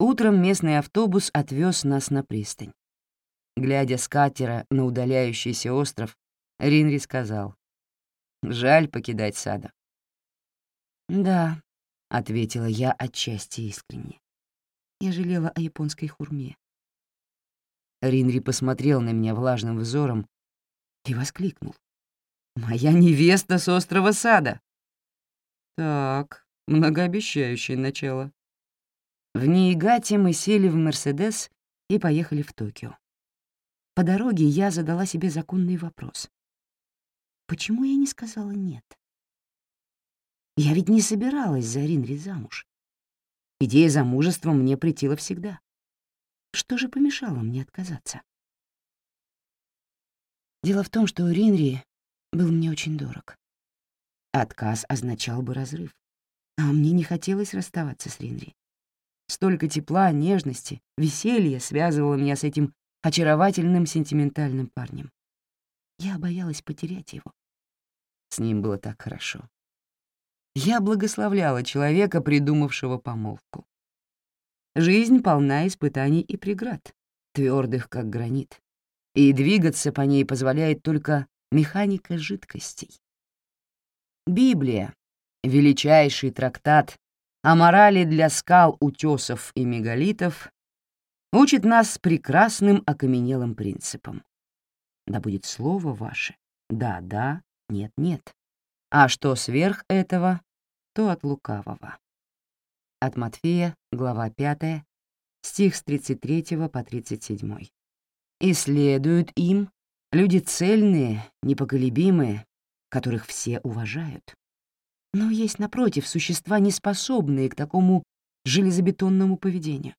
Утром местный автобус отвез нас на пристань. Глядя с катера на удаляющийся остров, Ринри сказал, «Жаль покидать сада». «Да», — ответила я отчасти искренне. Я жалела о японской хурме. Ринри посмотрел на меня влажным взором и воскликнул. «Моя невеста с острова Сада!» «Так, многообещающее начало». В Ниигате мы сели в «Мерседес» и поехали в Токио. По дороге я задала себе законный вопрос. Почему я не сказала «нет»? Я ведь не собиралась за Ринри замуж. Идея замужества мне претила всегда. Что же помешало мне отказаться? Дело в том, что Ринри был мне очень дорог. Отказ означал бы разрыв. А мне не хотелось расставаться с Ринри. Столько тепла, нежности, веселья связывало меня с этим очаровательным сентиментальным парнем. Я боялась потерять его. С ним было так хорошо. Я благословляла человека, придумавшего помолвку. Жизнь полна испытаний и преград, твердых как гранит, и двигаться по ней позволяет только механика жидкостей. Библия, величайший трактат о морали для скал, утесов и мегалитов, учит нас прекрасным окаменелым принципом. Да будет слово ваше «да-да», «нет-нет», а что сверх этого, то от лукавого. От Матфея, глава 5, стих с 33 по 37. «И следуют им люди цельные, непоколебимые, которых все уважают. Но есть, напротив, существа, неспособные к такому железобетонному поведению.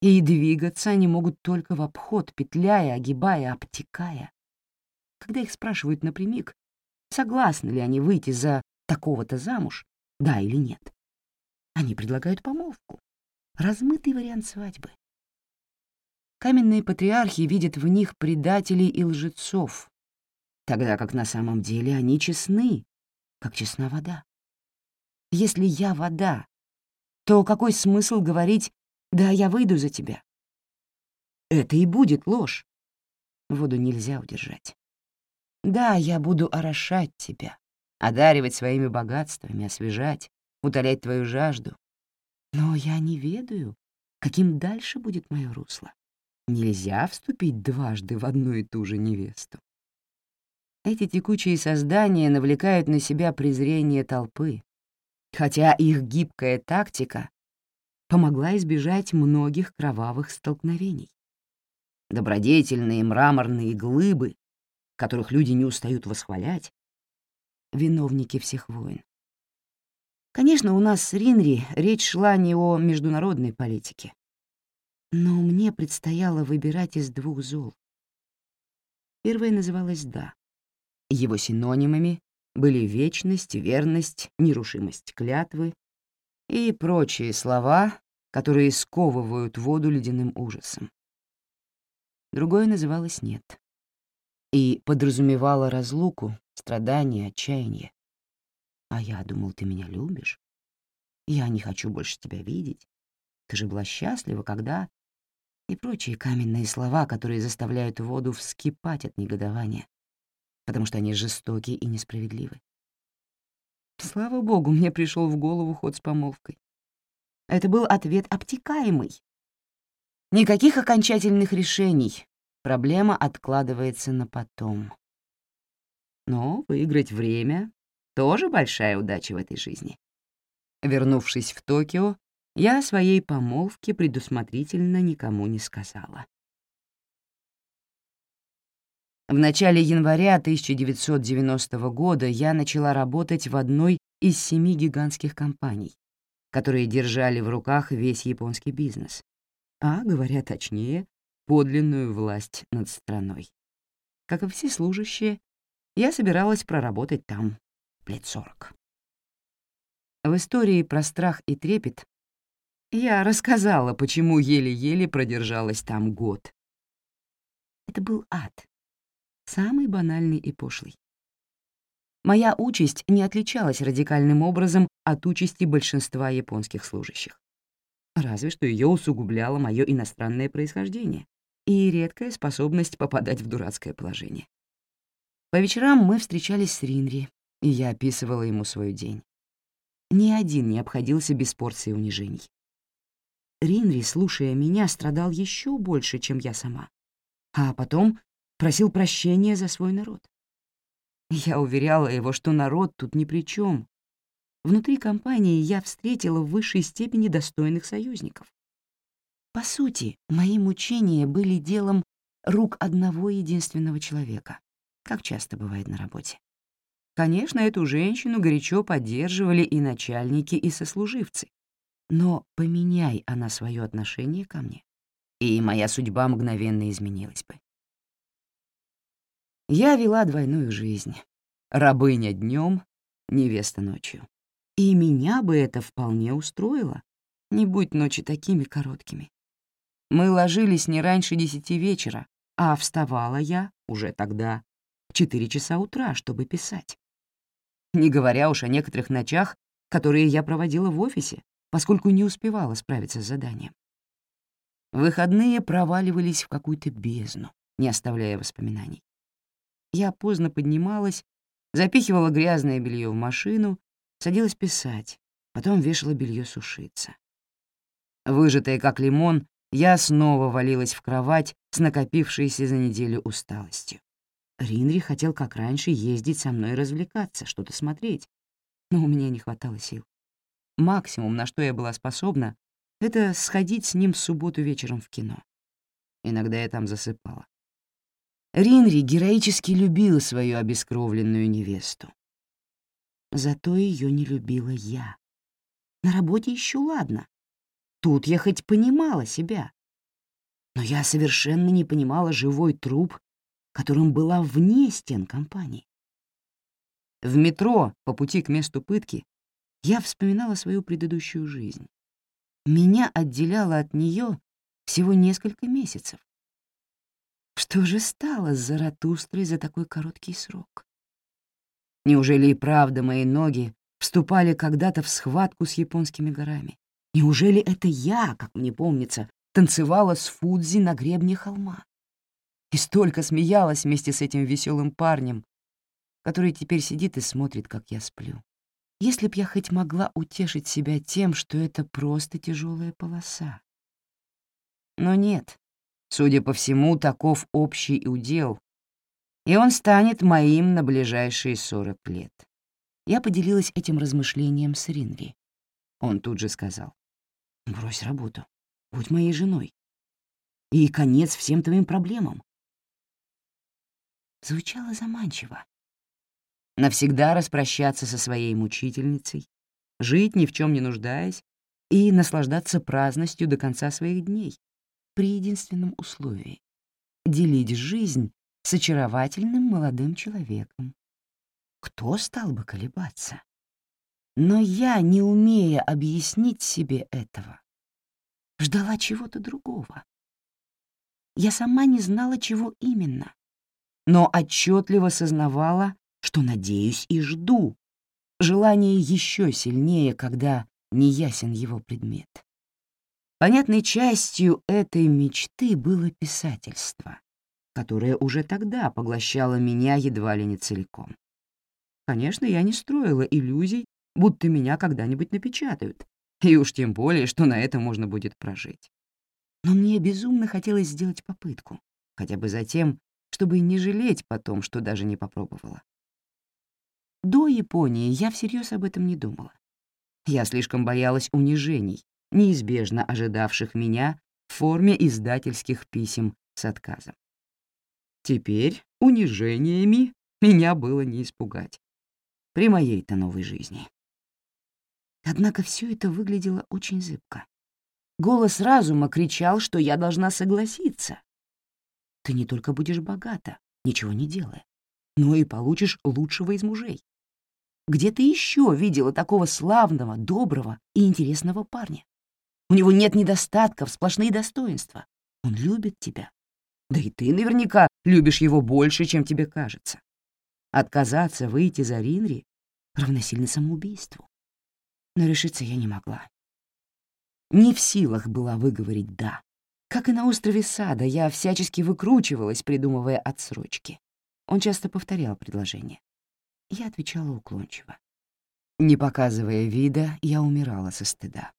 И двигаться они могут только в обход, петляя, огибая, обтекая. Когда их спрашивают напрямик, согласны ли они выйти за такого-то замуж, да или нет, они предлагают помолвку, размытый вариант свадьбы. Каменные патриархи видят в них предателей и лжецов, тогда как на самом деле они честны, как честна вода. Если я вода, то какой смысл говорить «да, я выйду за тебя»? Это и будет ложь. Воду нельзя удержать. Да, я буду орошать тебя, одаривать своими богатствами, освежать, утолять твою жажду. Но я не ведаю, каким дальше будет мое русло. Нельзя вступить дважды в одну и ту же невесту. Эти текучие создания навлекают на себя презрение толпы, хотя их гибкая тактика помогла избежать многих кровавых столкновений. Добродетельные мраморные глыбы, которых люди не устают восхвалять, виновники всех войн. Конечно, у нас с Ринри речь шла не о международной политике. Но мне предстояло выбирать из двух зол. Первое называлось «да», его синонимами были вечность, верность, нерушимость клятвы и прочие слова, которые сковывают воду ледяным ужасом. Другое называлось «нет» и подразумевало разлуку, страдания, отчаяние. А я думал, ты меня любишь. Я не хочу больше тебя видеть. Ты же была счастлива, когда... И прочие каменные слова, которые заставляют воду вскипать от негодования потому что они жестоки и несправедливы. Слава богу, мне пришел в голову ход с помолвкой. Это был ответ обтекаемый. Никаких окончательных решений. Проблема откладывается на потом. Но выиграть время — тоже большая удача в этой жизни. Вернувшись в Токио, я о своей помолвке предусмотрительно никому не сказала. В начале января 1990 года я начала работать в одной из семи гигантских компаний, которые держали в руках весь японский бизнес, а, говоря точнее, подлинную власть над страной. Как и все служащие, я собиралась проработать там лет сорок. В истории про страх и трепет я рассказала, почему еле-еле продержалась там год. Это был ад самый банальный и пошлый. Моя участь не отличалась радикальным образом от участи большинства японских служащих. разве что ее усугубляло мое иностранное происхождение и редкая способность попадать в дурацкое положение. По вечерам мы встречались с Ринри, и я описывала ему свой день. Ни один не обходился без порции унижений. Ринри, слушая меня, страдал еще больше, чем я сама. А потом просил прощения за свой народ. Я уверяла его, что народ тут ни при чем. Внутри компании я встретила в высшей степени достойных союзников. По сути, мои мучения были делом рук одного единственного человека, как часто бывает на работе. Конечно, эту женщину горячо поддерживали и начальники, и сослуживцы. Но поменяй она свое отношение ко мне, и моя судьба мгновенно изменилась бы. Я вела двойную жизнь. Рабыня днем, невеста ночью. И меня бы это вполне устроило, не будь ночи такими короткими. Мы ложились не раньше десяти вечера, а вставала я уже тогда в четыре часа утра, чтобы писать. Не говоря уж о некоторых ночах, которые я проводила в офисе, поскольку не успевала справиться с заданием. Выходные проваливались в какую-то бездну, не оставляя воспоминаний. Я поздно поднималась, запихивала грязное белье в машину, садилась писать, потом вешала белье сушиться. Выжатая как лимон, я снова валилась в кровать с накопившейся за неделю усталостью. Ринри хотел, как раньше, ездить со мной развлекаться, что-то смотреть, но у меня не хватало сил. Максимум, на что я была способна, это сходить с ним в субботу вечером в кино. Иногда я там засыпала. Ринри героически любил свою обескровленную невесту. Зато ее не любила я. На работе еще ладно. Тут я хоть понимала себя. Но я совершенно не понимала живой труп, которым была вне стен компании. В метро по пути к месту пытки я вспоминала свою предыдущую жизнь. Меня отделяло от нее всего несколько месяцев. Что же стало с Заратустрой за такой короткий срок? Неужели и правда мои ноги вступали когда-то в схватку с японскими горами? Неужели это я, как мне помнится, танцевала с Фудзи на гребне холма? И столько смеялась вместе с этим веселым парнем, который теперь сидит и смотрит, как я сплю. Если б я хоть могла утешить себя тем, что это просто тяжелая полоса. Но нет, судя по всему, таков общий удел, и он станет моим на ближайшие сорок лет. Я поделилась этим размышлением с Ринри. Он тут же сказал, «Брось работу, будь моей женой. И конец всем твоим проблемам». Звучало заманчиво, навсегда распрощаться со своей мучительницей, жить ни в чем не нуждаясь и наслаждаться праздностью до конца своих дней, при единственном условии — делить жизнь с очаровательным молодым человеком. Кто стал бы колебаться? Но я, не умея объяснить себе этого, ждала чего-то другого. Я сама не знала, чего именно, но отчетливо сознавала, что надеюсь и жду. Желание еще сильнее, когда неясен его предмет. Понятной частью этой мечты было писательство, которое уже тогда поглощало меня едва ли не целиком. Конечно, я не строила иллюзий, будто меня когда-нибудь напечатают, и уж тем более, что на это можно будет прожить. Но мне безумно хотелось сделать попытку, хотя бы за тем, чтобы не жалеть потом, что даже не попробовала. До Японии я всерьез об этом не думала. Я слишком боялась унижений, неизбежно ожидавших меня в форме издательских писем с отказом. Теперь унижениями меня было не испугать. При моей-то новой жизни. Однако все это выглядело очень зыбко. Голос разума кричал, что я должна согласиться. Ты не только будешь богата, ничего не делая, но и получишь лучшего из мужей. Где ты еще видела такого славного, доброго и интересного парня? У него нет недостатков, сплошные достоинства. Он любит тебя. Да и ты наверняка любишь его больше, чем тебе кажется. Отказаться выйти за Ринри равносильно самоубийству. Но решиться я не могла. не в силах была выговорить «да». Как и на острове Сада, я всячески выкручивалась, придумывая отсрочки. Он часто повторял предложение. Я отвечала уклончиво. Не показывая вида, я умирала со стыда.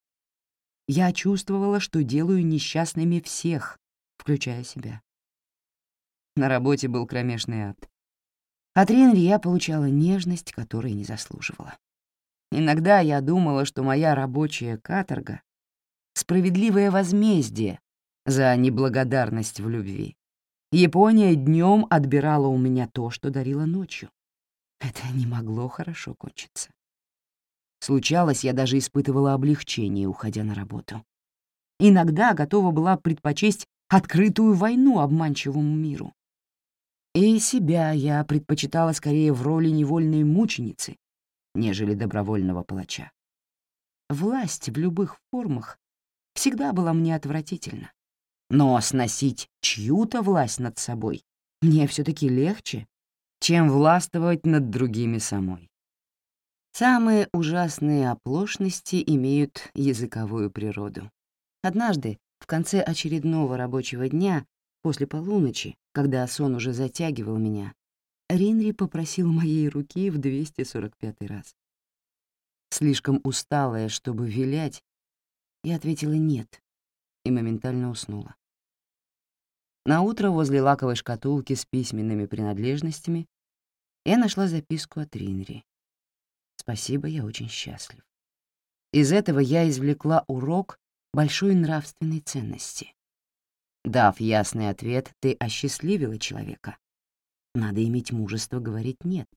Я чувствовала, что делаю несчастными всех, включая себя. На работе был кромешный ад. От Ренри я получала нежность, которой не заслуживала. Иногда я думала, что моя рабочая каторга — справедливое возмездие за неблагодарность в любви. Япония днем отбирала у меня то, что дарила ночью. Это не могло хорошо кончиться. Случалось, я даже испытывала облегчение, уходя на работу. Иногда готова была предпочесть открытую войну обманчивому миру. И себя я предпочитала скорее в роли невольной мученицы, нежели добровольного палача. Власть в любых формах всегда была мне отвратительна. Но сносить чью-то власть над собой мне все таки легче, чем властвовать над другими самой. Самые ужасные оплошности имеют языковую природу. Однажды, в конце очередного рабочего дня, после полуночи, когда сон уже затягивал меня, Ринри попросил моей руки в 245 раз. Слишком усталая, чтобы вилять, я ответила «нет» и моментально уснула. На утро возле лаковой шкатулки с письменными принадлежностями я нашла записку от Ринри. Спасибо, я очень счастлив. Из этого я извлекла урок большой нравственной ценности. Дав ясный ответ, ты осчастливила человека. Надо иметь мужество говорить «нет».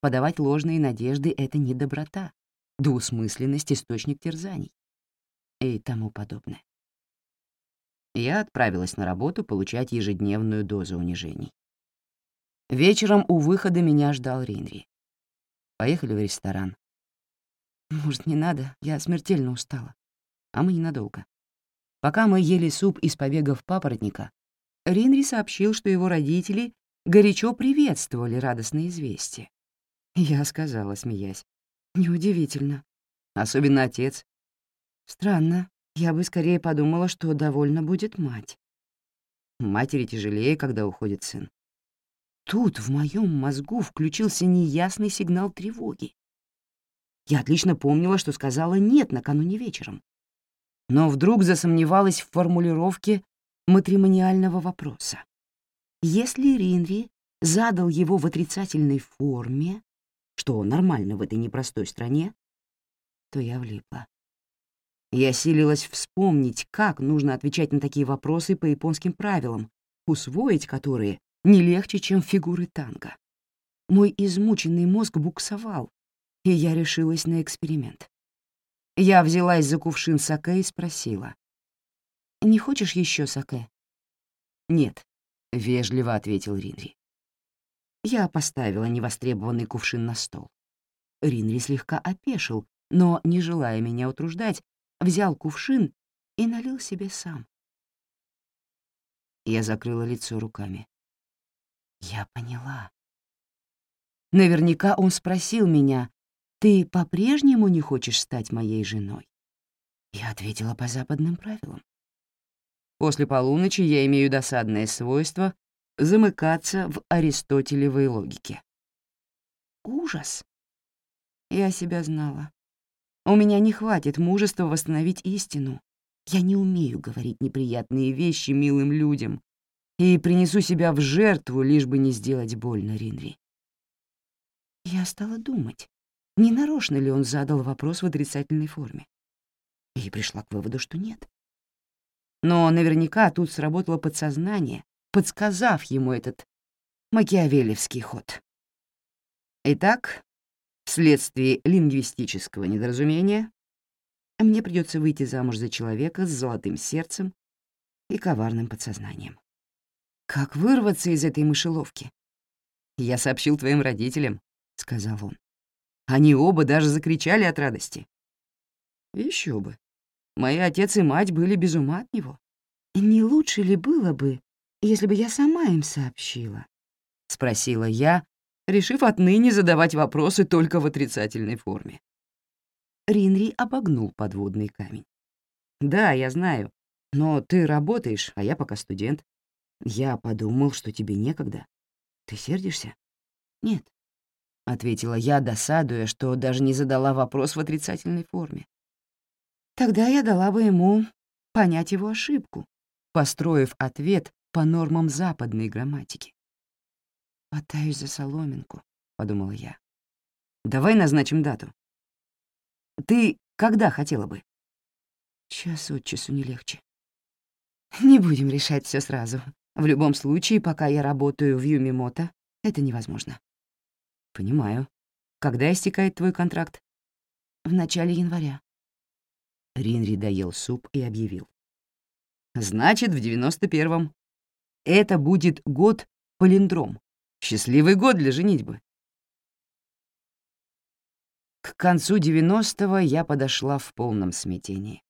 Подавать ложные надежды — это не доброта, двусмысленность — источник терзаний и тому подобное. Я отправилась на работу получать ежедневную дозу унижений. Вечером у выхода меня ждал Ринри. Поехали в ресторан. Может, не надо? Я смертельно устала. А мы ненадолго. Пока мы ели суп из побегов папоротника, Ринри сообщил, что его родители горячо приветствовали радостное известие. Я сказала, смеясь. Неудивительно. Особенно отец. Странно. Я бы скорее подумала, что довольно будет мать. Матери тяжелее, когда уходит сын. Тут в моем мозгу включился неясный сигнал тревоги. Я отлично помнила, что сказала «нет» накануне вечером. Но вдруг засомневалась в формулировке матримониального вопроса. Если Ринри задал его в отрицательной форме, что нормально в этой непростой стране, то я влипла. Я силилась вспомнить, как нужно отвечать на такие вопросы по японским правилам, усвоить которые не легче, чем фигуры танго. Мой измученный мозг буксовал, и я решилась на эксперимент. Я взялась за кувшин саке и спросила. «Не хочешь еще саке?» «Нет», — вежливо ответил Ринри. Я поставила невостребованный кувшин на стол. Ринри слегка опешил, но, не желая меня утруждать, взял кувшин и налил себе сам. Я закрыла лицо руками. Я поняла. Наверняка он спросил меня, «Ты по-прежнему не хочешь стать моей женой?» Я ответила по западным правилам. После полуночи я имею досадное свойство замыкаться в аристотелевой логике. Ужас. Я себя знала. У меня не хватит мужества восстановить истину. Я не умею говорить неприятные вещи милым людям, и принесу себя в жертву, лишь бы не сделать больно Ринри. Я стала думать, не нарочно ли он задал вопрос в отрицательной форме. И пришла к выводу, что нет. Но наверняка тут сработало подсознание, подсказав ему этот макиавелевский ход. Итак, вследствие лингвистического недоразумения мне придется выйти замуж за человека с золотым сердцем и коварным подсознанием. Как вырваться из этой мышеловки? Я сообщил твоим родителям, — сказал он. Они оба даже закричали от радости. Еще бы. Мои отец и мать были без ума от него. Не лучше ли было бы, если бы я сама им сообщила? — спросила я, решив отныне задавать вопросы только в отрицательной форме. Ринри обогнул подводный камень. Да, я знаю. Но ты работаешь, а я пока студент. Я подумал, что тебе некогда. Ты сердишься? Нет, — ответила я, досадуя, что даже не задала вопрос в отрицательной форме. Тогда я дала бы ему понять его ошибку, построив ответ по нормам западной грамматики. «Хватаюсь за соломинку», — подумала я. «Давай назначим дату. Ты когда хотела бы?» Час от часу не легче. Не будем решать все сразу. В любом случае, пока я работаю в Юмимото, это невозможно. Понимаю. Когда истекает твой контракт? В начале января. Ринри доел суп и объявил. Значит, в девяносто первом. Это будет год полиндром. Счастливый год для женитьбы. К концу девяностого я подошла в полном смятении.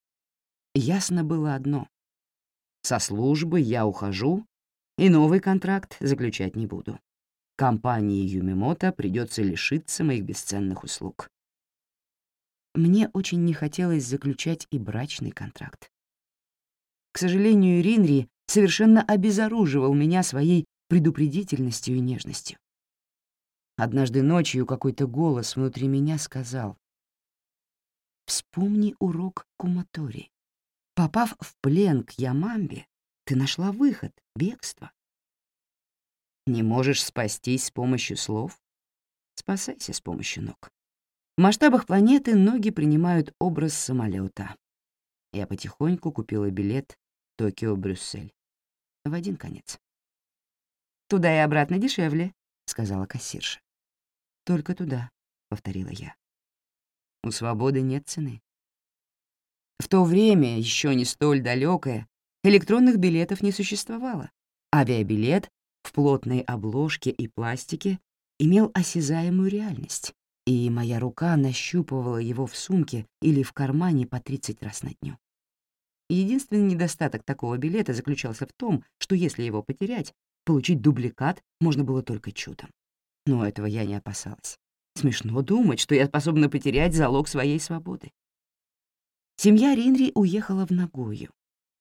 Ясно было одно. Со службы я ухожу, и новый контракт заключать не буду. Компании Юмимото придется лишиться моих бесценных услуг. Мне очень не хотелось заключать и брачный контракт. К сожалению, Ринри совершенно обезоруживал меня своей предупредительностью и нежностью. Однажды ночью какой-то голос внутри меня сказал «Вспомни урок Куматори. Попав в плен к Ямамбе, ты нашла выход, бегство. Не можешь спастись с помощью слов? Спасайся с помощью ног. В масштабах планеты ноги принимают образ самолета. Я потихоньку купила билет Токио-Брюссель. В один конец. «Туда и обратно дешевле», — сказала кассирша. «Только туда», — повторила я. «У свободы нет цены». В то время, еще не столь далекое, электронных билетов не существовало. Авиабилет в плотной обложке и пластике имел осязаемую реальность, и моя рука нащупывала его в сумке или в кармане по 30 раз на дню. Единственный недостаток такого билета заключался в том, что если его потерять, получить дубликат можно было только чудом. Но этого я не опасалась. Смешно думать, что я способна потерять залог своей свободы. Семья Ринри уехала в Нагою,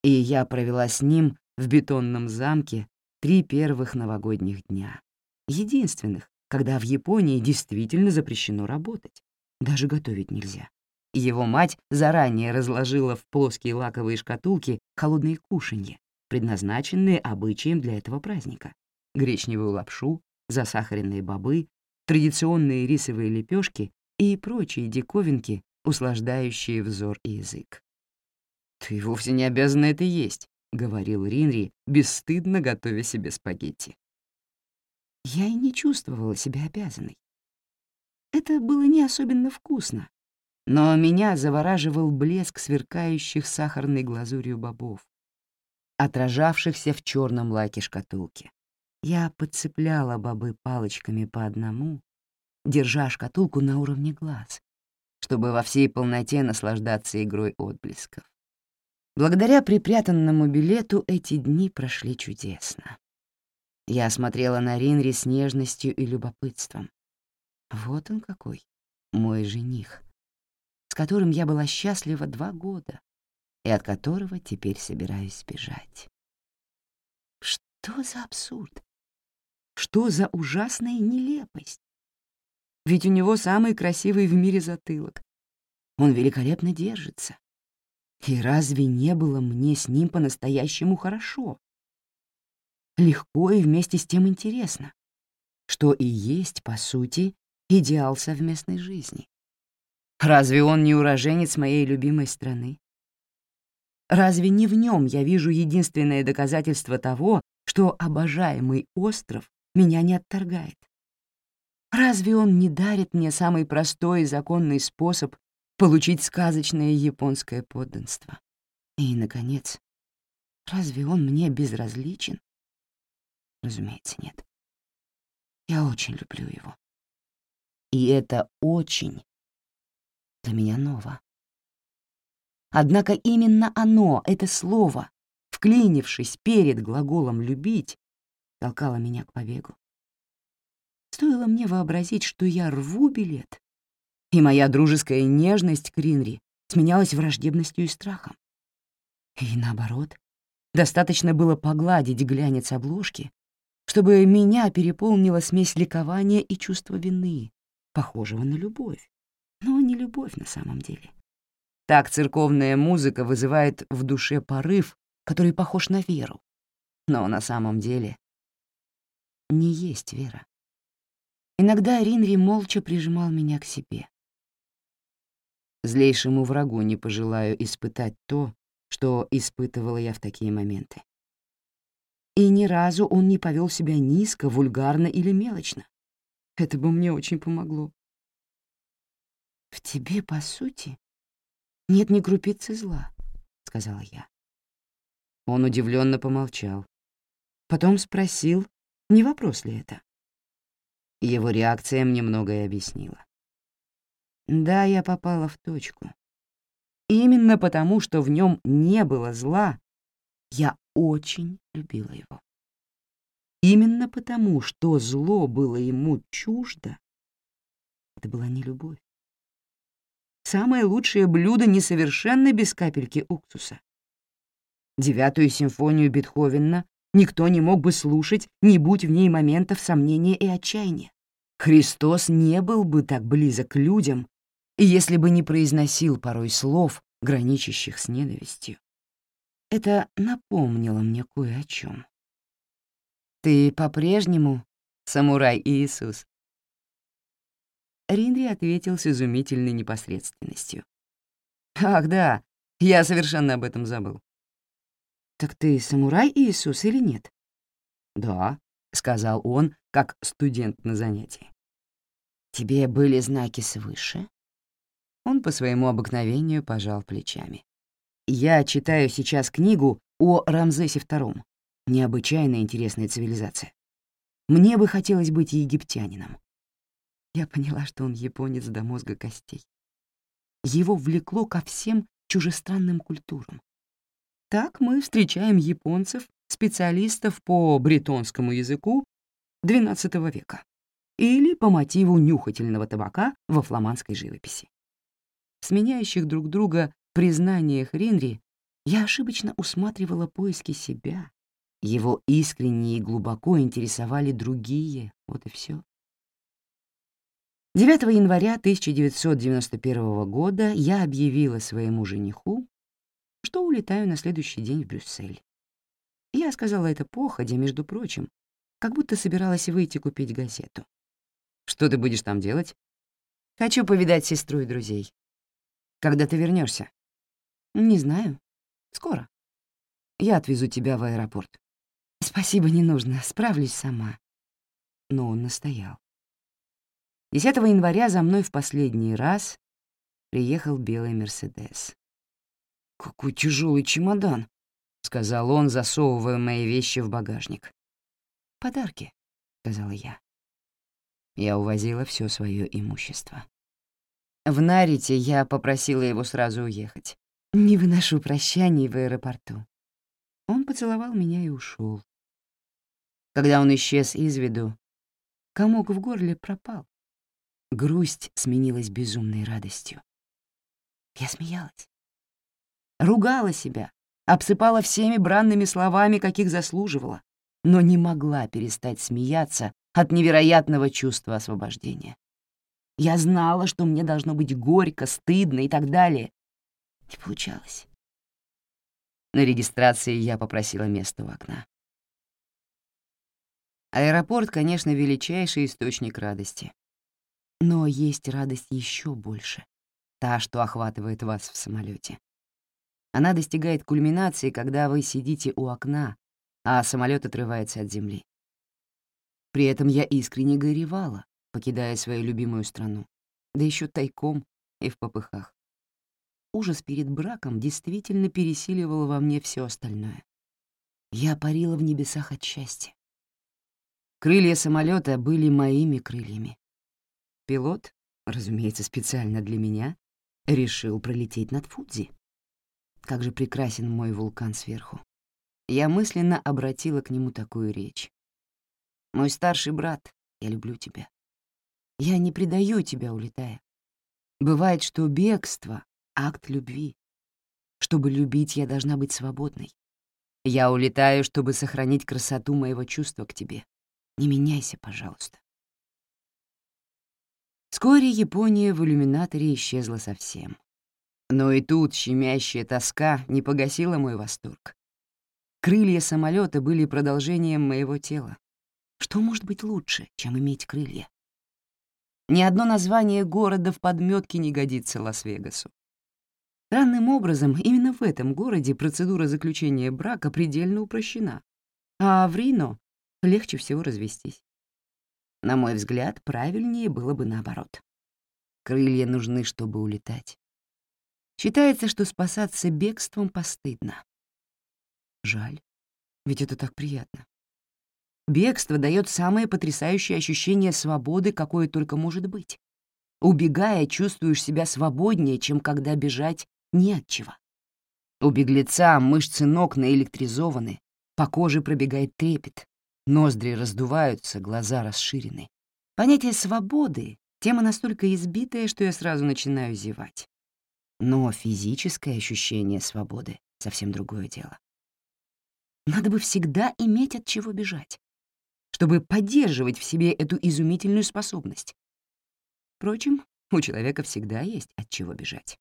и я провела с ним в бетонном замке три первых новогодних дня. Единственных, когда в Японии действительно запрещено работать. Даже готовить нельзя. Его мать заранее разложила в плоские лаковые шкатулки холодные кушанья, предназначенные обычаем для этого праздника. Гречневую лапшу, засахаренные бобы, традиционные рисовые лепешки и прочие диковинки, услаждающие взор и язык. «Ты вовсе не обязана это есть», — говорил Ринри, бесстыдно готовя себе спагетти. Я и не чувствовала себя обязанной. Это было не особенно вкусно, но меня завораживал блеск сверкающих сахарной глазурью бобов, отражавшихся в черном лаке шкатулки. Я подцепляла бобы палочками по одному, держа шкатулку на уровне глаз, чтобы во всей полноте наслаждаться игрой отблесков. Благодаря припрятанному билету эти дни прошли чудесно. Я смотрела на Ринри с нежностью и любопытством. Вот он какой, мой жених с которым я была счастлива два года и от которого теперь собираюсь бежать. Что за абсурд? Что за ужасная нелепость? Ведь у него самый красивый в мире затылок. Он великолепно держится. И разве не было мне с ним по-настоящему хорошо? Легко и вместе с тем интересно, что и есть, по сути, идеал совместной жизни. Разве он не уроженец моей любимой страны? Разве не в нем я вижу единственное доказательство того, что обожаемый остров меня не отторгает? Разве он не дарит мне самый простой и законный способ получить сказочное японское подданство? И, наконец, разве он мне безразличен? Разумеется, нет. Я очень люблю его. И это «очень» для меня ново. Однако именно оно, это слово, вклинившись перед глаголом «любить», толкало меня к побегу. Стоило мне вообразить, что я рву билет, и моя дружеская нежность к Ринри сменялась враждебностью и страхом. И наоборот, достаточно было погладить глянец обложки, чтобы меня переполнила смесь ликования и чувства вины, похожего на любовь, но не любовь на самом деле. Так церковная музыка вызывает в душе порыв, который похож на веру, но на самом деле не есть вера. Иногда Ринри молча прижимал меня к себе. Злейшему врагу не пожелаю испытать то, что испытывала я в такие моменты. И ни разу он не повел себя низко, вульгарно или мелочно. Это бы мне очень помогло. «В тебе, по сути, нет ни крупицы зла», — сказала я. Он удивленно помолчал. Потом спросил, не вопрос ли это. Его реакция мне многое объяснила. Да, я попала в точку. Именно потому, что в нем не было зла, я очень любила его. Именно потому, что зло было ему чуждо, это была не любовь. Самое лучшее блюдо несовершенно без капельки уксуса. Девятую симфонию Бетховена никто не мог бы слушать, не будь в ней моментов сомнения и отчаяния. Христос не был бы так близок к людям, если бы не произносил порой слов, граничащих с ненавистью. Это напомнило мне кое о чем. «Ты по-прежнему самурай Иисус?» Ринри ответил с изумительной непосредственностью. «Ах, да, я совершенно об этом забыл. «Так ты самурай Иисус или нет?» «Да», — сказал он, как студент на занятии. «Тебе были знаки свыше?» Он по своему обыкновению пожал плечами. «Я читаю сейчас книгу о Рамзесе II. Необычайно интересная цивилизация. Мне бы хотелось быть египтянином». Я поняла, что он японец до мозга костей. Его влекло ко всем чужестранным культурам. Так мы встречаем японцев, специалистов по бретонскому языку XII века или по мотиву нюхательного табака во фламандской живописи сменяющих друг друга признаниях Ринри, я ошибочно усматривала поиски себя. Его искренне и глубоко интересовали другие, вот и все. 9 января 1991 года я объявила своему жениху, что улетаю на следующий день в Брюссель. Я сказала это походя, между прочим, как будто собиралась выйти купить газету. «Что ты будешь там делать?» «Хочу повидать сестру и друзей. Когда ты вернешься? Не знаю. Скоро. Я отвезу тебя в аэропорт. Спасибо, не нужно, справлюсь сама. Но он настоял. 10 января за мной в последний раз приехал белый «Мерседес». «Какой тяжелый чемодан», — сказал он, засовывая мои вещи в багажник. «Подарки», — сказала я. Я увозила все свое имущество. В Нарите я попросила его сразу уехать. Не выношу прощаний в аэропорту. Он поцеловал меня и ушел. Когда он исчез из виду, комок в горле пропал. Грусть сменилась безумной радостью. Я смеялась. Ругала себя, обсыпала всеми бранными словами, каких заслуживала, но не могла перестать смеяться от невероятного чувства освобождения. Я знала, что мне должно быть горько, стыдно и так далее. Не получалось. На регистрации я попросила место у окна. Аэропорт, конечно, величайший источник радости. Но есть радость еще больше. Та, что охватывает вас в самолете. Она достигает кульминации, когда вы сидите у окна, а самолет отрывается от земли. При этом я искренне горевала, покидая свою любимую страну, да еще тайком и в попыхах. Ужас перед браком действительно пересиливал во мне все остальное. Я парила в небесах от счастья. Крылья самолета были моими крыльями. Пилот, разумеется, специально для меня, решил пролететь над Фудзи. Как же прекрасен мой вулкан сверху. Я мысленно обратила к нему такую речь. «Мой старший брат, я люблю тебя. Я не предаю тебя, улетая. Бывает, что бегство — акт любви, Чтобы любить, я должна быть свободной. Я улетаю, чтобы сохранить красоту моего чувства к тебе. Не меняйся, пожалуйста. Вскоре Япония в иллюминаторе исчезла совсем. Но и тут щемящая тоска не погасила мой восторг. Крылья самолета были продолжением моего тела. Что может быть лучше, чем иметь крылья? Ни одно название города в подметке не годится Лас-Вегасу. Странным образом, именно в этом городе процедура заключения брака предельно упрощена, а в Рино легче всего развестись. На мой взгляд, правильнее было бы наоборот. Крылья нужны, чтобы улетать. Считается, что спасаться бегством постыдно. Жаль, ведь это так приятно. Бегство дает самое потрясающее ощущение свободы, какое только может быть. Убегая, чувствуешь себя свободнее, чем когда бежать не от чего. У беглеца мышцы ног наэлектризованы, по коже пробегает трепет, ноздри раздуваются, глаза расширены. Понятие свободы — тема настолько избитая, что я сразу начинаю зевать. Но физическое ощущение свободы — совсем другое дело. Надо бы всегда иметь от чего бежать, чтобы поддерживать в себе эту изумительную способность. Впрочем, у человека всегда есть от чего бежать.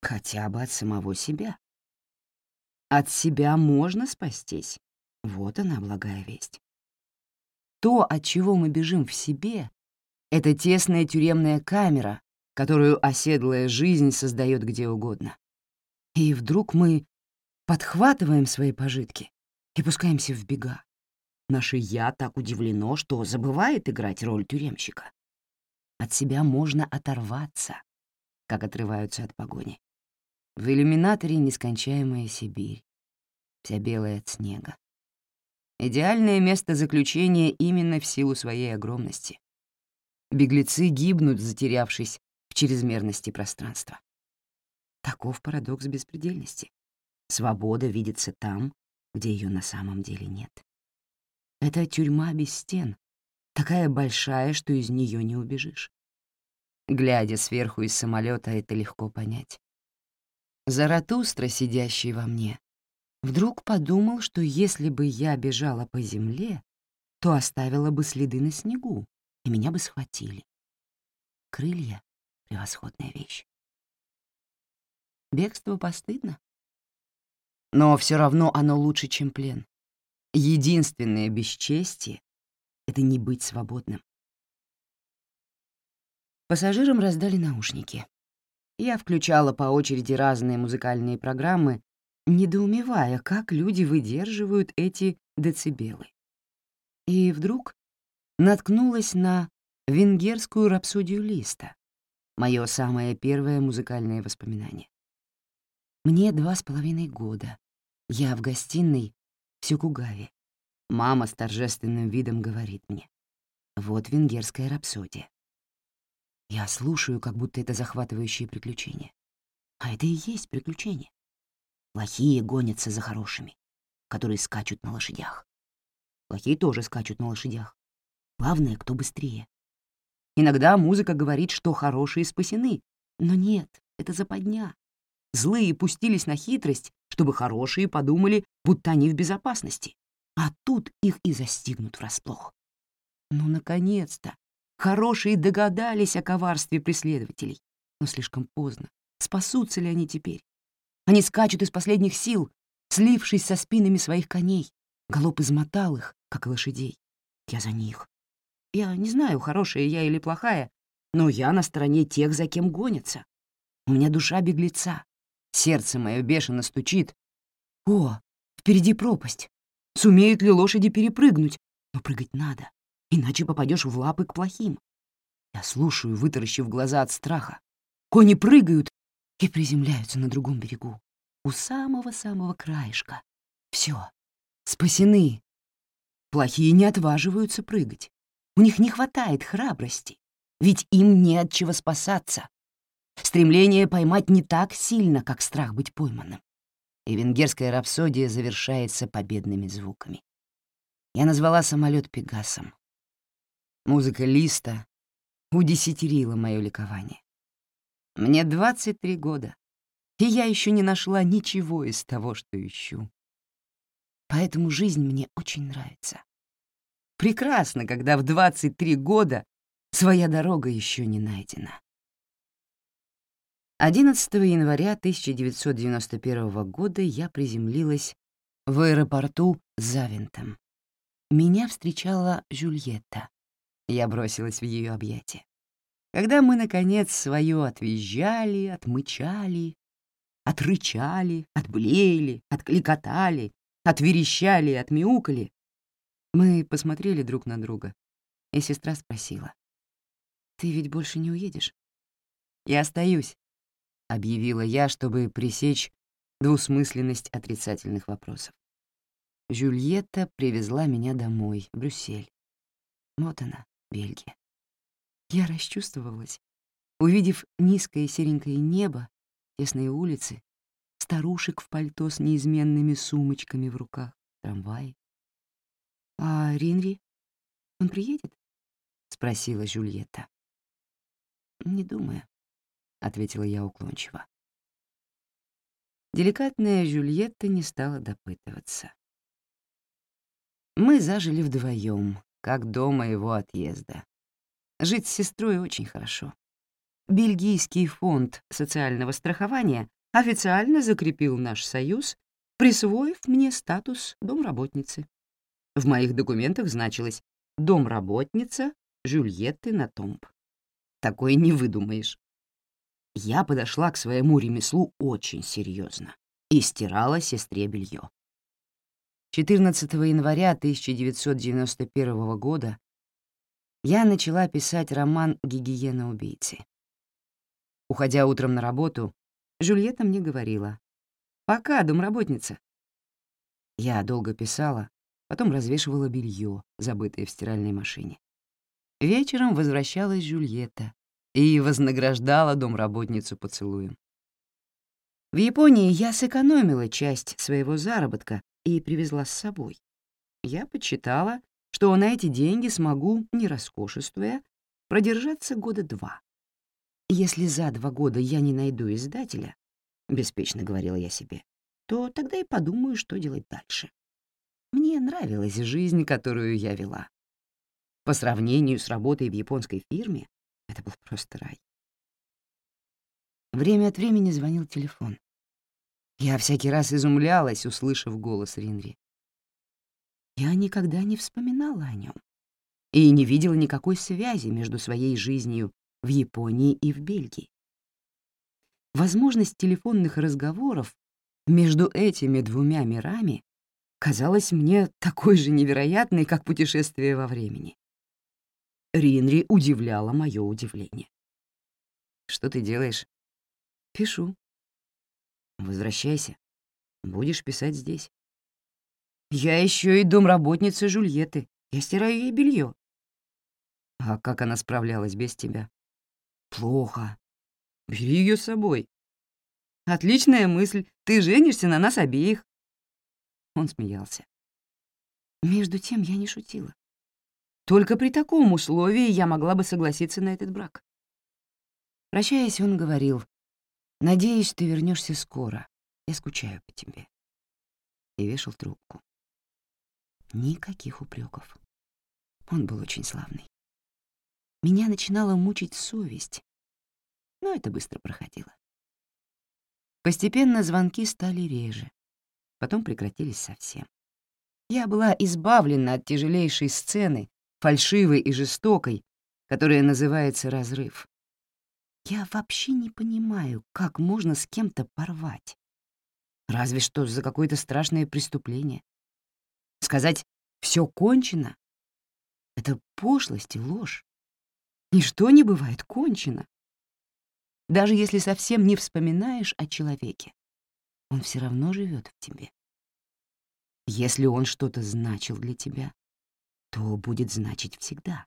Хотя бы от самого себя. От себя можно спастись. Вот она, благая весть. То, от чего мы бежим в себе, — это тесная тюремная камера, которую оседлая жизнь создает где угодно. И вдруг мы подхватываем свои пожитки и пускаемся в бега. Наше «я» так удивлено, что забывает играть роль тюремщика. От себя можно оторваться, как отрываются от погони. В иллюминаторе нескончаемая Сибирь, вся белая от снега. Идеальное место заключения именно в силу своей огромности. Беглецы гибнут, затерявшись в чрезмерности пространства. Таков парадокс беспредельности. Свобода видится там, где ее на самом деле нет. Это тюрьма без стен, такая большая, что из нее не убежишь. Глядя сверху из самолета, это легко понять. Заратустра, сидящий во мне, вдруг подумал, что если бы я бежала по земле, то оставила бы следы на снегу, и меня бы схватили. Крылья — превосходная вещь. Бегство постыдно. Но все равно оно лучше, чем плен. Единственное бесчестие — это не быть свободным. Пассажирам раздали наушники. Я включала по очереди разные музыкальные программы, недоумевая, как люди выдерживают эти децибелы. И вдруг наткнулась на венгерскую рапсодию Листа, мое самое первое музыкальное воспоминание. Мне два с половиной года. Я в гостиной Сюкугаве. Мама с торжественным видом говорит мне. Вот венгерская рапсодия. Я слушаю, как будто это захватывающее приключение. А это и есть приключение. Плохие гонятся за хорошими, которые скачут на лошадях. Плохие тоже скачут на лошадях. Главное, кто быстрее. Иногда музыка говорит, что хорошие спасены, но нет, это западня. Злые пустились на хитрость, чтобы хорошие подумали, будто они в безопасности. А тут их и застигнут врасплох. Ну, наконец-то! Хорошие догадались о коварстве преследователей. Но слишком поздно. Спасутся ли они теперь? Они скачут из последних сил, слившись со спинами своих коней. Голоп измотал их, как лошадей. Я за них. Я не знаю, хорошая я или плохая, но я на стороне тех, за кем гонятся. У меня душа беглеца. Сердце мое бешено стучит. О, впереди пропасть. Сумеют ли лошади перепрыгнуть? Но прыгать надо иначе попадешь в лапы к плохим. Я слушаю, вытаращив глаза от страха. Кони прыгают и приземляются на другом берегу, у самого-самого краешка. Все, спасены. Плохие не отваживаются прыгать. У них не хватает храбрости, ведь им не от чего спасаться. Стремление поймать не так сильно, как страх быть пойманным. И венгерская рапсодия завершается победными звуками. Я назвала самолет Пегасом. Музыка Листа удесятерила мое ликование. Мне 23 года, и я еще не нашла ничего из того, что ищу. Поэтому жизнь мне очень нравится. Прекрасно, когда в 23 года своя дорога еще не найдена. 11 января 1991 года я приземлилась в аэропорту Завентом. Меня встречала Жюльетта. Я бросилась в ее объятия. Когда мы, наконец, свое отвизжали, отмычали, отрычали, отблеяли, откликотали, отверещали отмяукали, мы посмотрели друг на друга, и сестра спросила. «Ты ведь больше не уедешь?» «Я остаюсь», — объявила я, чтобы пресечь двусмысленность отрицательных вопросов. Жюльетта привезла меня домой, в Брюссель. Вот она, Бельгия. Я расчувствовалась, увидев низкое серенькое небо, тесные улицы, старушек в пальто с неизменными сумочками в руках, трамвай. «А Ринри? Он приедет?» — спросила Жюльетта. «Не думаю», — ответила я уклончиво. Деликатная Жюльетта не стала допытываться. Мы зажили вдвоем, как до моего отъезда. Жить с сестрой очень хорошо. Бельгийский фонд социального страхования официально закрепил наш союз, присвоив мне статус домработницы. В моих документах значилось «домработница Жюльетты Натомб». Такое не выдумаешь. Я подошла к своему ремеслу очень серьезно и стирала сестре белье. 14 января 1991 года я начала писать роман «Гигиена убийцы». Уходя утром на работу, Жюльетта мне говорила «Пока, домработница». Я долго писала, потом развешивала белье, забытое в стиральной машине. Вечером возвращалась Жюльетта и вознаграждала домработницу поцелуем. В Японии я сэкономила часть своего заработка и привезла с собой. Я подсчитала, что на эти деньги смогу, не роскошествуя, продержаться года два. Если за два года я не найду издателя, — беспечно говорила я себе, — то тогда и подумаю, что делать дальше. Мне нравилась жизнь, которую я вела. По сравнению с работой в японской фирме, это был просто рай. Время от времени звонил телефон. Я всякий раз изумлялась, услышав голос Ринри. Я никогда не вспоминала о нем и не видела никакой связи между своей жизнью в Японии и в Бельгии. Возможность телефонных разговоров между этими двумя мирами казалась мне такой же невероятной, как путешествие во времени. Ринри удивляла мое удивление. «Что ты делаешь?» «Пишу», Возвращайся. Будешь писать здесь. Я еще и домработница Жульетты. Я стираю ей белье. А как она справлялась без тебя? Плохо. Бери ее с собой. Отличная мысль. Ты женишься на нас обеих. Он смеялся. Между тем я не шутила. Только при таком условии я могла бы согласиться на этот брак. Прощаясь, он говорил, Надеюсь, ты вернешься скоро. Я скучаю по тебе. И вешал трубку. Никаких упреков. Он был очень славный. Меня начинала мучить совесть, но это быстро проходило. Постепенно звонки стали реже, потом прекратились совсем. Я была избавлена от тяжелейшей сцены, фальшивой и жестокой, которая называется разрыв. Я вообще не понимаю, как можно с кем-то порвать. Разве что за какое-то страшное преступление. Сказать «все кончено» — это пошлость и ложь. Ничто не бывает кончено. Даже если совсем не вспоминаешь о человеке, он все равно живет в тебе. Если он что-то значил для тебя, то будет значить всегда.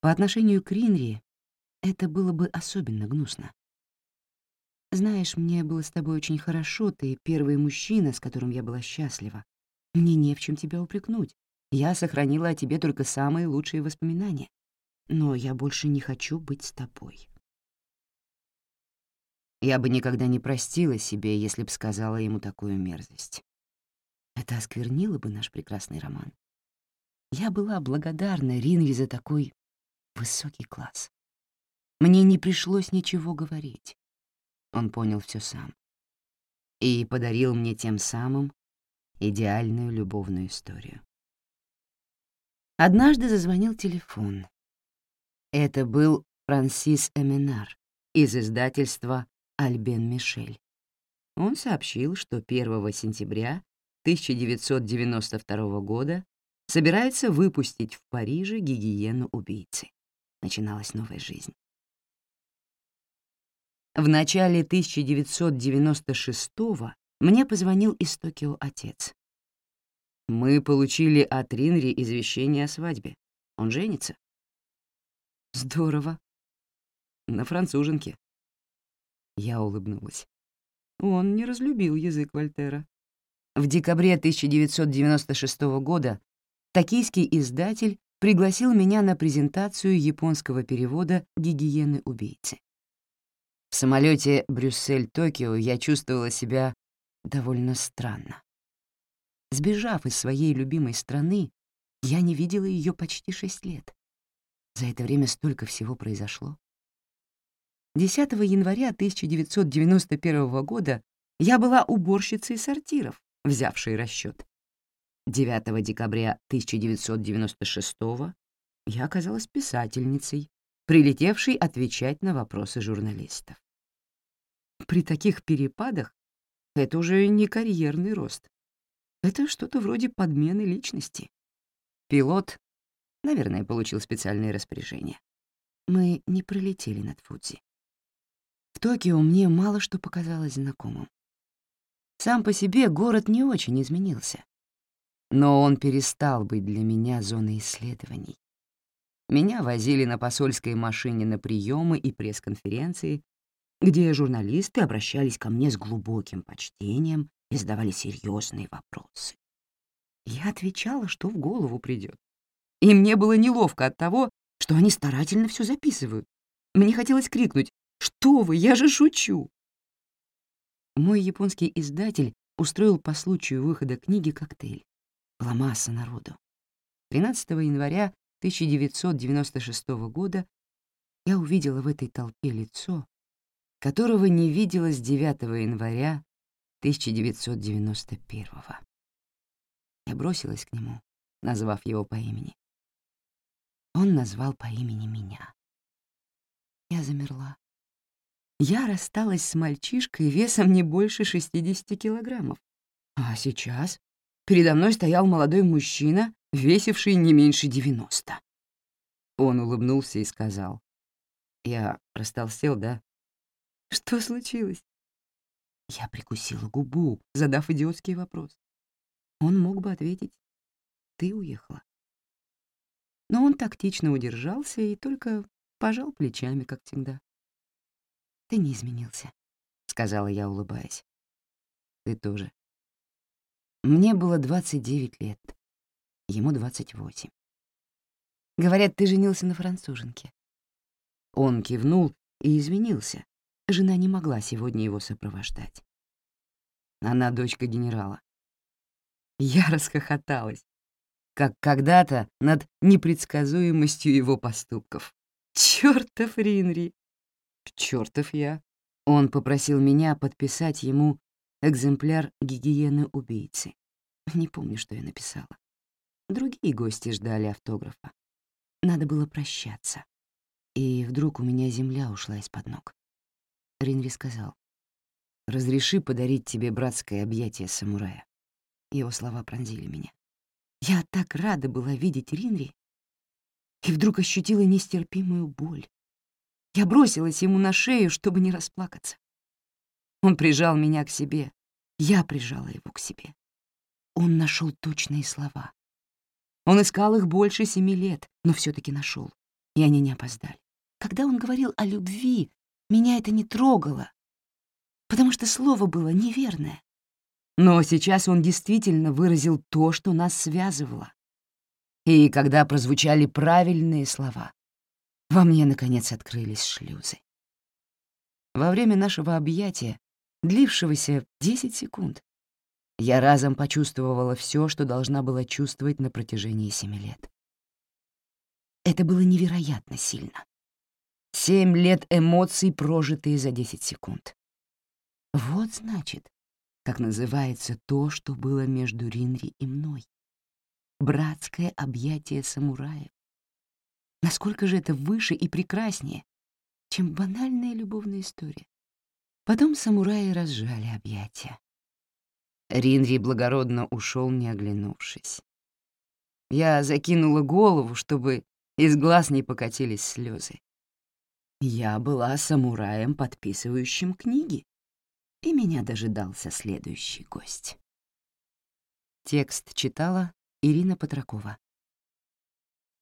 По отношению к Ринри это было бы особенно гнусно. Знаешь, мне было с тобой очень хорошо, ты первый мужчина, с которым я была счастлива. Мне не в чем тебя упрекнуть. Я сохранила о тебе только самые лучшие воспоминания. Но я больше не хочу быть с тобой. Я бы никогда не простила себе, если бы сказала ему такую мерзость. Это осквернило бы наш прекрасный роман. Я была благодарна Ринри за такой высокий класс. Мне не пришлось ничего говорить. Он понял все сам. И подарил мне тем самым идеальную любовную историю. Однажды зазвонил телефон. Это был Франсис Эминар из издательства «Альбен Мишель». Он сообщил, что 1 сентября 1992 года собирается выпустить в Париже гигиену убийцы. Начиналась новая жизнь. В начале 1996-го мне позвонил из Токио отец. Мы получили от Ринри извещение о свадьбе. Он женится. Здорово. На француженке. Я улыбнулась. Он не разлюбил язык Вольтера. В декабре 1996 года токийский издатель пригласил меня на презентацию японского перевода «Гигиены убийцы». В самолете Брюссель-Токио я чувствовала себя довольно странно. Сбежав из своей любимой страны, я не видела ее почти шесть лет. За это время столько всего произошло. 10 января 1991 года я была уборщицей сортиров, взявшей расчет. 9 декабря 1996 я оказалась писательницей, прилетевшей отвечать на вопросы журналистов. При таких перепадах это уже не карьерный рост. Это что-то вроде подмены личности. Пилот, наверное, получил специальное распоряжение. Мы не пролетели над Фудзи. В Токио мне мало что показалось знакомым. Сам по себе город не очень изменился. Но он перестал быть для меня зоной исследований. Меня возили на посольской машине на приемы и пресс-конференции, где журналисты обращались ко мне с глубоким почтением и задавали серьезные вопросы. Я отвечала, что в голову придет. И мне было неловко от того, что они старательно все записывают. Мне хотелось крикнуть «Что вы, я же шучу!» Мой японский издатель устроил по случаю выхода книги коктейль. Была масса народу. 13 января 1996 года я увидела в этой толпе лицо, которого не видела с 9 января 1991 -го. Я бросилась к нему, назвав его по имени. Он назвал по имени меня. Я замерла. Я рассталась с мальчишкой весом не больше 60 килограммов. А сейчас передо мной стоял молодой мужчина, весивший не меньше 90. Он улыбнулся и сказал. «Я растолстел, да?» «Что случилось?» Я прикусила губу, задав идиотский вопрос. Он мог бы ответить «ты уехала». Но он тактично удержался и только пожал плечами, как всегда. «Ты не изменился», — сказала я, улыбаясь. «Ты тоже». Мне было 29 лет, ему 28. Говорят, ты женился на француженке. Он кивнул и извинился, Жена не могла сегодня его сопровождать. Она дочка генерала. Я расхохоталась, как когда-то над непредсказуемостью его поступков. Чёртов Ринри! Чёртов я! Он попросил меня подписать ему экземпляр гигиены убийцы. Не помню, что я написала. Другие гости ждали автографа. Надо было прощаться. И вдруг у меня земля ушла из-под ног. Ринри сказал, «Разреши подарить тебе братское объятие самурая». Его слова пронзили меня. Я так рада была видеть Ринри, и вдруг ощутила нестерпимую боль. Я бросилась ему на шею, чтобы не расплакаться. Он прижал меня к себе, я прижала его к себе. Он нашел точные слова. Он искал их больше семи лет, но все таки нашел, и они не опоздали. Когда он говорил о любви, меня это не трогало, потому что слово было неверное. Но сейчас он действительно выразил то, что нас связывало. И когда прозвучали правильные слова, во мне, наконец, открылись шлюзы. во время нашего объятия, длившегося 10 секунд, я разом почувствовала все, что должна была чувствовать на протяжении семи лет. Это было невероятно сильно. Семь лет эмоций, прожитые за 10 секунд. Вот, значит, как называется то, что было между Ринри и мной. Братское объятие самурая. Насколько же это выше и прекраснее, чем банальная любовная история. Потом самураи разжали объятия. Ринри благородно ушел, не оглянувшись. Я закинула голову, чтобы из глаз не покатились слезы. Я была самураем, подписывающим книги, и меня дожидался следующий гость. Текст читала Ирина Патракова.